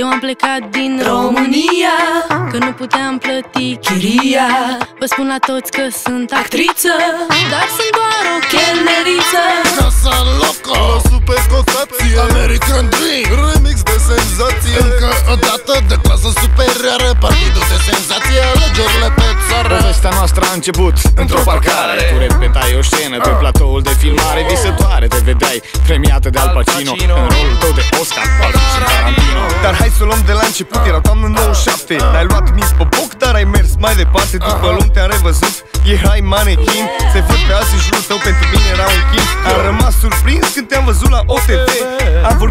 Eu am plecat din România Că nu puteam plăti chiria. Vă spun la toți că sunt actriță Dar sunt doar o chelneriță. Casa Loco Super concepție American Dream. Remix de senzație. Încă o dată de clasă superioară. Partidul de senzație. Alegerile pe țară. Povestea noastră a început într-o parcare. Tu repetai o scenă pe platoul de filmare Visătoare te vedeai premiată de Al Pacino. În rolul Tarantino Dar hai să o luăm de la început, era toamnă 97 N-ai luat mis pe boc, dar ai mers mai departe. După luni te-am revăzut, erai manechin Se văd pe azi jurul tău, pentru mine era un chin Am rămas surprins când te-am văzut la OTV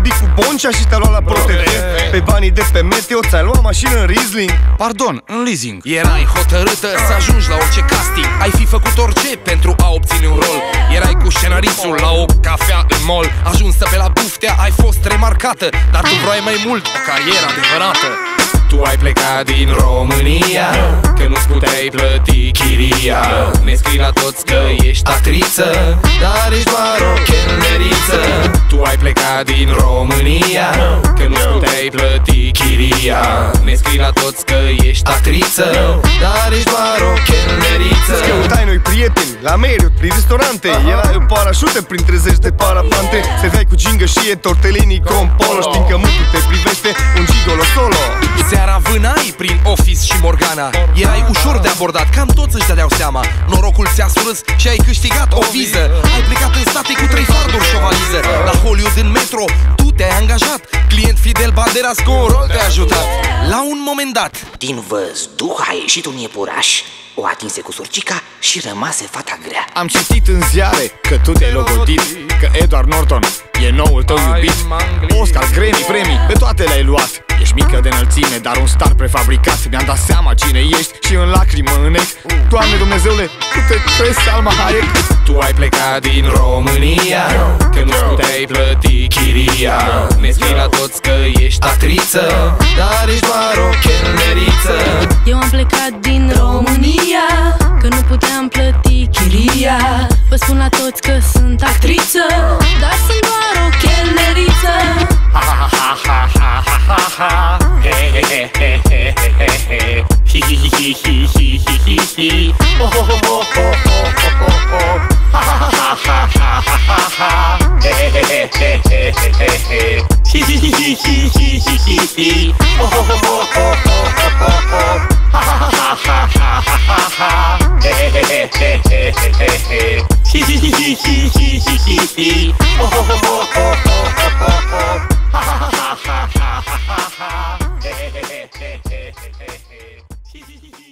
Am vorbit cu Boncea și te-a luat la ProTV Pe banii de pe Meteo ți-ai luat mașină în Riesling? Pardon, în leasing. Erai hotărâtă să ajungi la orice casting. Ai fi făcut orice pentru a obține un rol. Erai cu scenarisul la o cafea în mall. Ajunsă pe la buftea, ai fost remarcată Dar tu vrei mai mult, o carieră adevărată. Tu ai plecat din România Că nu-ți puteai plăti chiria. Ne scrii la toți că ești actriță Dar ești doar o chelneriță Tu ai plecat din România Că nu-ți puteai plăti chiria. Ne scrii la toți că ești actriță Dar ești doar o chelneriță Căutai noi prieteni la Marriott, prin restaurante Era în parașute printre zeci de parapante. Stăteai cu gingă și e tortelinii con polo. Știm că mutul te privește un gigolo solo. Seara vânai prin Office și Morgana. Erai ușor de abordat, cam toți își dădeau seama. Norocul ți-a surâs și ai câștigat o viză. Ai plecat în state cu trei farduri și o valiză. La Hollywood în metro, tu te-ai angajat Client fidel Banderas cu un rol te-a ajutat. La un moment dat. Din văzduh a ieșit un iepuraș O atinse cu surcica și rămase fata grea. Am citit în ziare că tu te-ai logodit Că Edward Norton e noul tău iubit. Oscar, Grammy, premii, pe toate le-ai luat. Ești mică de înălțime, dar un star prefabricat. Mi-am dat seama cine ești și în lacrimă înec Doamne Dumnezeule, tu te crezi Salma Hayek? Tu ai plecat din România Că nu puteai plăti chiria. Ne scrii la toți că ești actriță Dar ești doar o chelneriță. Eu am plecat din România Că nu puteam plăti chiria. Vă spun la toți că he he he he he he. Oh oh oh oh oh oh oh, ho. Ha ha ha ha ha ha ha ha. Hey hey hey hey hey hey hey. He he he he he oh oh oh Oh oh oh oh, ho ho ho ho ho. Ha ha ha ha ha ha ha ha. Hey hey hey hey hey hey hey. He he he he he oh oh he. Oh ho ho ho ho. Cheesy, cheesy.